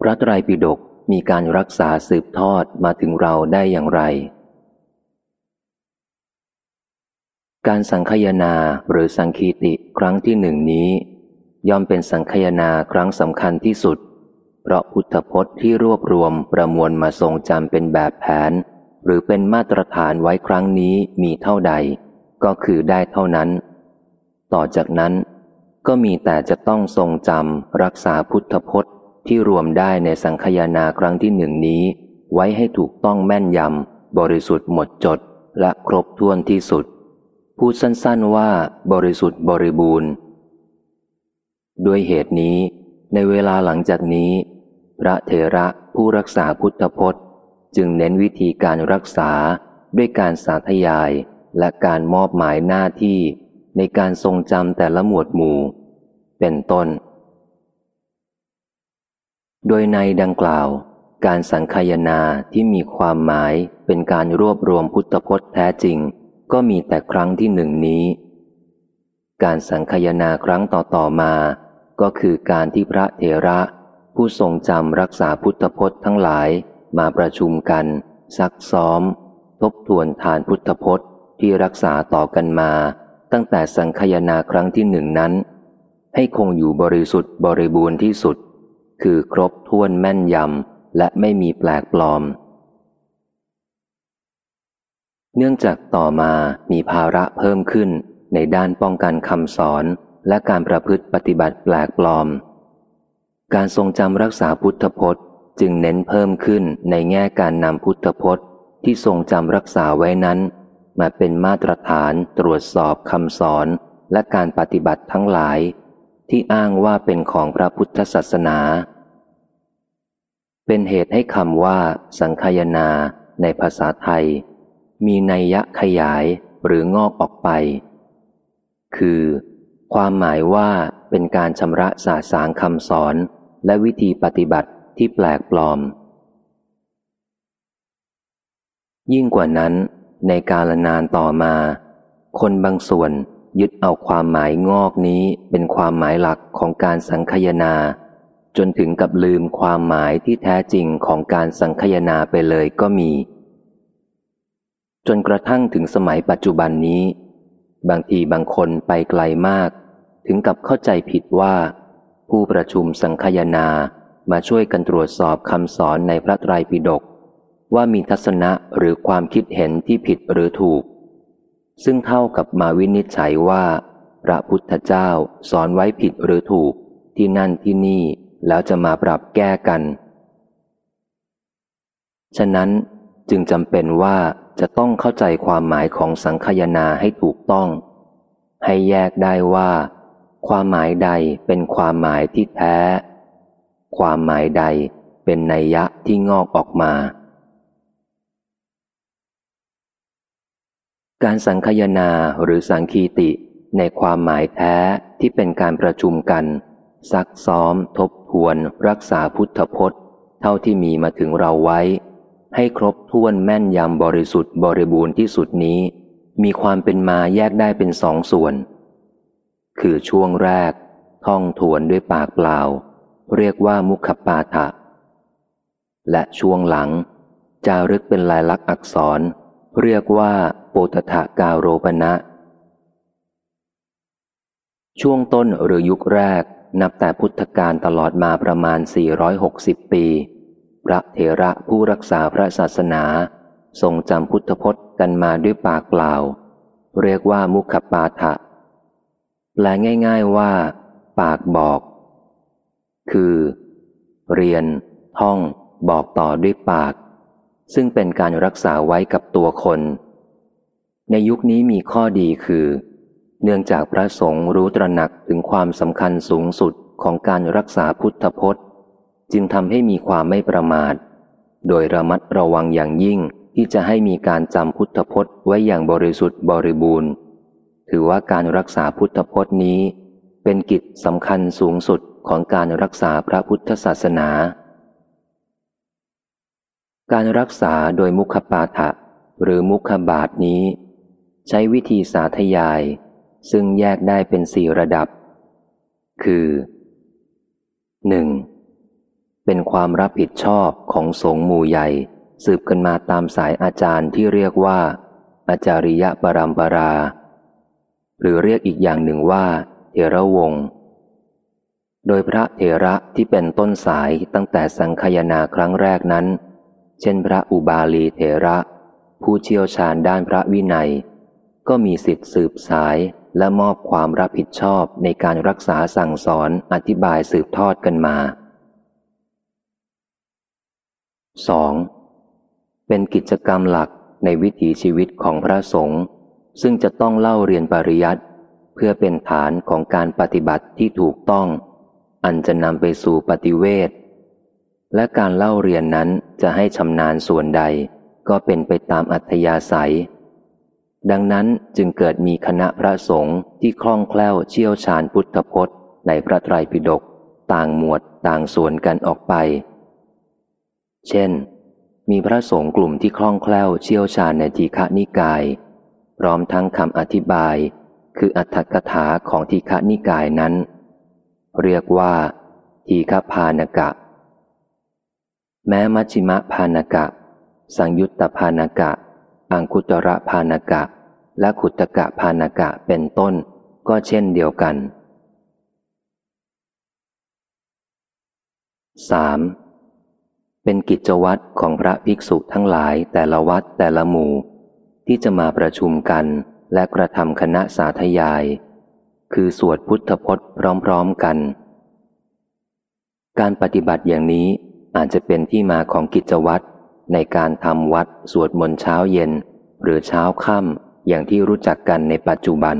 พระไตรปิฎกมีการรักษาสืบทอดมาถึงเราได้อย่างไร การสังคยนาหรือสังคีติครั้งที่หนึ่งนี้ ย่อมเป็นสังคยนาครั้งสำคัญที่สุด เพราะพุทธพจน์ที่รวบรวมประมวลมาทรงจำเป็นแบบแผน หรือเป็นมาตรฐานไว้ครั้งนี้มีเท่าใด ก็คือได้เท่านั้น ต่อจากนั้นก็มีแต่จะต้องทรงจำรักษาพุทธพจน์ ที่รวมได้ในสังคยานาครั้งที่หนึ่งนี้ ไว้ให้ถูกต้องแม่นยำ บริสุทธิ์หมดจดและครบถ้วนที่สุด พูดสั้นๆว่าบริสุทธิ์บริบูรณ์ ด้วยเหตุนี้ ในเวลาหลังจากนี้ พระเถระผู้รักษาพุทธพจน์ จึงเน้นวิธีการรักษาด้วยการสาธยายและการมอบหมายหน้าที่ในการทรงจำแต่ละหมวดหมู่ เป็นต้น โดยในดังกล่าว การสังคายนาที่มีความหมายเป็นการรวบรวมพุทธพจน์แท้จริง ก็มีแต่ครั้งที่หนึ่งนี้ การสังคายนาครั้งต่อๆมา ก็คือการที่พระเถระ ผู้ทรงจำรักษาพุทธพจน์ทั้งหลายมาประชุมกัน ซักซ้อม ทบทวนทานพุทธพจน์ที่รักษาต่อกันมา ตั้งแต่สังคายนาครั้งที่หนึ่งนั้น ให้คงอยู่บริสุทธิ์บริบูรณ์ที่สุด คือครบถ้วนแม่นยำและไม่มีแปลกปลอม เนื่องจากต่อมามีภาระเพิ่มขึ้นในด้านป้องกันคำสอนและการประพฤติปฏิบัติแปลกปลอม การทรงจำรักษาพุทธพจน์ จึงเน้นเพิ่มขึ้นในแง่การนำพุทธพจน์ ที่ทรงจำรักษาไว้นั้น มาเป็นมาตรฐานตรวจสอบคำสอนและการปฏิบัติทั้งหลาย ที่อ้างว่าเป็นของพระพุทธศาสนา เป็นเหตุให้คำว่า สังคายนา ในภาษาไทย มีนัยยะขยายหรืองอกออกไป คือ ความหมายว่าเป็นการชำระสาสางคำสอนและวิธีปฏิบัติที่แปลกปลอม ยิ่งกว่านั้น ในกาลนานต่อมา คนบางส่วน ยึดเอาความหมายงอกนี้เป็นความหมายหลักของการสังคยนา จนถึงกับลืมความหมายที่แท้จริงของการสังคยนาไปเลยก็มี จนกระทั่งถึงสมัยปัจจุบันนี้ บางทีบางคนไปไกลมาก ถึงกับเข้าใจผิดว่า ผู้ประชุมสังคยนามาช่วยกันตรวจสอบคำสอนในพระไตรปิฎกว่ามีทัศนะหรือความคิดเห็นที่ผิดหรือถูก ซึ่งเท่ากับมาวินิจฉัยว่า พระพุทธเจ้าสอนไว้ผิดหรือถูกที่นั่นที่นี่แล้วจะมาปรับแก้กัน ฉะนั้นจึงจำเป็นว่าจะต้องเข้าใจความหมายของสังคยนาให้ถูกต้อง ให้แยกได้ว่า ความหมายใดเป็นความหมายที่แท้ ความหมายใดเป็นนัยยะที่งอกออกมา การสังคยนาหรือสังคีติในความหมายแท้ที่เป็นการประชุมกัน ซักซ้อม ทบทวน รักษาพุทธพจน์ เท่าที่มีมาถึงเราไว้ ให้ครบถ้วนแม่นยำบริสุทธิ์บริบูรณ์ที่สุดนี้ มีความเป็นมาแยกได้เป็นสองส่วน คือช่วงแรก ท่องทวนด้วยปากเปล่า เรียกว่ามุขปาฐะและช่วงหลัง จารึกเป็นลายลักษณ์อักษร เรียกว่า ตถากาโรปณะ ช่วงต้นหรือยุคแรกนับแต่พุทธกาลตลอดมาประมาณ 460 ปี พระเถระผู้รักษาพระศาสนา ทรงจำพุทธพจน์กันมาด้วยปากเปล่า เรียกว่ามุขปาฐะแปลง่าย ๆว่า ปากบอก คือ เรียน ท่อง บอกต่อด้วยปาก ซึ่งเป็นการรักษาไว้กับตัวคน ในยุคนี้มีข้อดีคือ เนื่องจากพระสงฆ์รู้ตระหนักถึงความสำคัญสูงสุดของการรักษาพุทธพจน์ จึงทำให้มีความไม่ประมาท โดยระมัดระวังอย่างยิ่งที่จะให้มีการจำพุทธพจน์ไว้อย่างบริสุทธิ์บริบูรณ์ ถือว่าการรักษาพุทธพจน์นี้ เป็นกิจสำคัญสูงสุดของการรักษาพระพุทธศาสนา การรักษาโดยมุขปาฐะหรือมุขบาทนี้ ใช้วิธีสาธยาย ซึ่งแยกได้เป็นสี่ระดับ คือ 1. เป็นความรับผิดชอบของสงฆ์หมู่ใหญ่ สืบกันมาตามสายอาจารย์ที่เรียกว่า อาจาริยปรัมปรา หรือเรียกอีกอย่างหนึ่งว่าเทระวงศ์โดยพระเถระที่เป็นต้นสายตั้งแต่สังคยนาครั้งแรกนั้น เช่นพระอุบาลีเถระ ผู้เชี่ยวชาญด้านพระวินัย ก็มีสิทธิสืบสายและมอบความรับผิดชอบในการรักษาสั่งสอนอธิบายสืบทอดกันมา 2. เป็นกิจกรรมหลักในวิถีชีวิตของพระสงฆ์ซึ่งจะต้องเล่าเรียนปริยัติเพื่อเป็นฐานของการปฏิบัติที่ถูกต้อง อันจะนำไปสู่ปฏิเวทและการเล่าเรียนนั้นจะให้ชำนาญส่วนใด ก็เป็นไปตามอัธยาศัย ดังนั้นจึงเกิดมีคณะพระสงฆ์ที่คล่องแคล่วเชี่ยวชาญพุทธพจน์ ในพระไตรปิฎกต่างหมวดต่างส่วนกันออกไป เช่น มีพระสงฆ์กลุ่มที่คล่องแคล่วเชี่ยวชาญในทีฆนิกาย พร้อมทั้งคำอธิบาย คืออัตถกถาของทีฆนิกายนั้น เรียกว่า ทีฆพานกะ แม้มัชชิมะพานกะ สังยุตตพานกะ อังคุตระพานกะ และขุตกะพานกะเป็นต้น ก็เช่นเดียวกัน 3. เป็นกิจวัตรของพระภิกษุทั้งหลายแต่ละวัดแต่ละหมู่ ที่จะมาประชุมกันและกระทำคณะสาธยาย คือสวดพุทธพจน์พร้อมๆกัน การปฏิบัติอย่างนี้อาจจะเป็นที่มาของกิจวัตร ในการทำวัดสวดมนต์เช้าเย็น หรือเช้าค่ำอย่างที่รู้จักกันในปัจจุบัน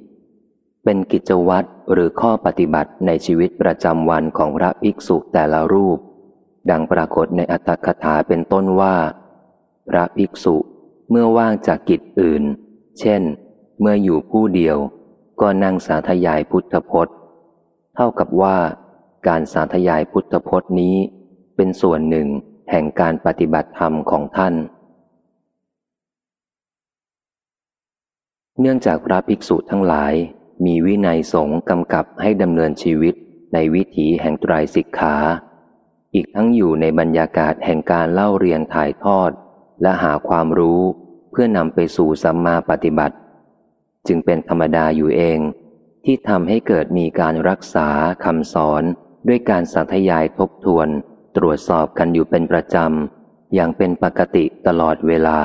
4. เป็นกิจวัตรหรือข้อปฏิบัติในชีวิตประจำวันของพระภิกษุแต่ละรูป ดังปรากฏในอัตถคถาเป็นต้นว่า พระภิกษุเมื่อว่างจากกิจอื่น เช่น เมื่ออยู่ผู้เดียว ก็นั่งสาธยายพุทธพจน์ เท่ากับว่า การสาธยายพุทธพจน์นี้ เป็นส่วนหนึ่งแห่งการปฏิบัติธรรมของท่าน เนื่องจากพระภิกษุทั้งหลาย มีวินัยสงฆ์กำกับให้ดำเนินชีวิตในวิถีแห่งไตรสิกขา อีกทั้งอยู่ในบรรยากาศแห่งการเล่าเรียนถ่ายทอด และหาความรู้เพื่อนำไปสู่สัมมาปฏิบัติ จึงเป็นธรรมดาอยู่เองที่ทำให้เกิดมีการรักษาคำสอน ด้วยการสัทยายทบทวน ตรวจสอบกันอยู่เป็นประจำ อย่างเป็นปกติตลอดเวลา